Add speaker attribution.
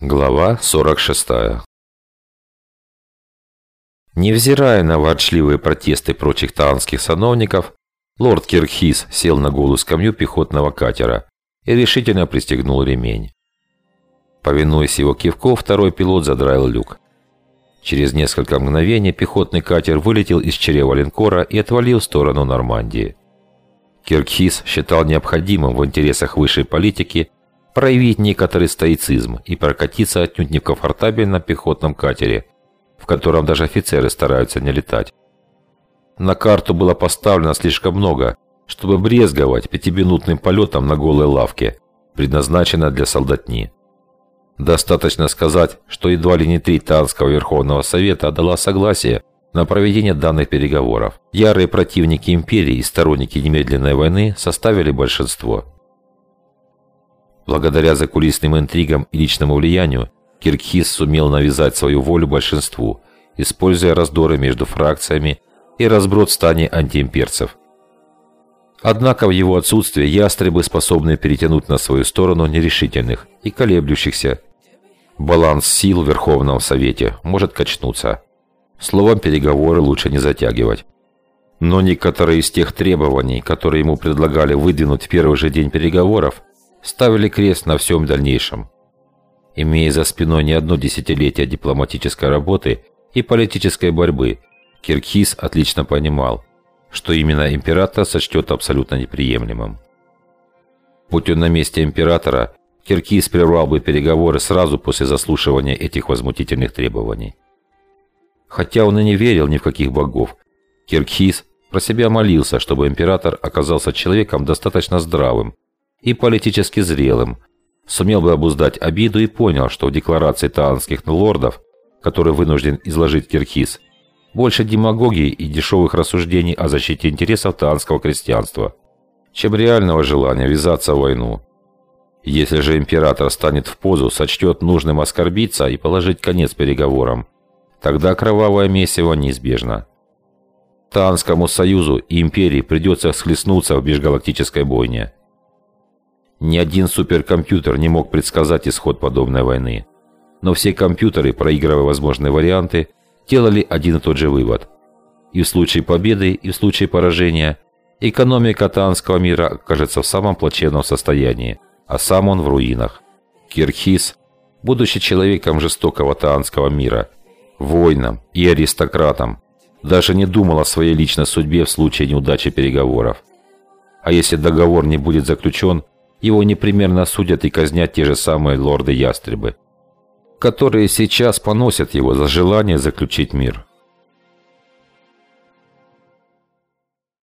Speaker 1: Глава 46 Невзирая на ворчливые протесты прочих таанских сановников, лорд Кирхис сел на голую скамью пехотного катера и решительно пристегнул ремень. Повинуясь его кивку, второй пилот задраил люк. Через несколько мгновений пехотный катер вылетел из чрева линкора и отвалил в сторону Нормандии. Киркхис считал необходимым в интересах высшей политики проявить некоторый стоицизм и прокатиться отнюдь не комфортабельно пехотном катере, в котором даже офицеры стараются не летать. На карту было поставлено слишком много, чтобы брезговать пятиминутным полетом на голой лавке, предназначенной для солдатни. Достаточно сказать, что едва ли не три Танского Верховного Совета дала согласие на проведение данных переговоров. Ярые противники империи и сторонники немедленной войны составили большинство. Благодаря закулисным интригам и личному влиянию, Киргиз сумел навязать свою волю большинству, используя раздоры между фракциями и разброд в антиимперцев. Однако в его отсутствие ястребы способны перетянуть на свою сторону нерешительных и колеблющихся. Баланс сил в Верховном Совете может качнуться. Словом, переговоры лучше не затягивать. Но некоторые из тех требований, которые ему предлагали выдвинуть в первый же день переговоров, ставили крест на всем дальнейшем. Имея за спиной не одно десятилетие дипломатической работы и политической борьбы, Киргиз отлично понимал, что именно император сочтет абсолютно неприемлемым. Будь он на месте императора, Киргиз прервал бы переговоры сразу после заслушивания этих возмутительных требований. Хотя он и не верил ни в каких богов, Киргиз про себя молился, чтобы император оказался человеком достаточно здравым, и политически зрелым, сумел бы обуздать обиду и понял, что в декларации таанских лордов, который вынужден изложить Кирхиз, больше демагогии и дешевых рассуждений о защите интересов таанского крестьянства, чем реального желания ввязаться в войну. Если же император станет в позу, сочтет нужным оскорбиться и положить конец переговорам, тогда кровавое месиво неизбежно. Таанскому союзу и империи придется схлестнуться в межгалактической бойне. Ни один суперкомпьютер не мог предсказать исход подобной войны. Но все компьютеры, проигрывая возможные варианты, делали один и тот же вывод. И в случае победы, и в случае поражения экономика Таанского мира окажется в самом плачевном состоянии, а сам он в руинах. Кирхиз, будучи человеком жестокого Таанского мира, воином и аристократом, даже не думал о своей личной судьбе в случае неудачи переговоров. А если договор не будет заключен, его непременно осудят и казнят те же самые лорды-ястребы, которые сейчас поносят его за желание заключить мир.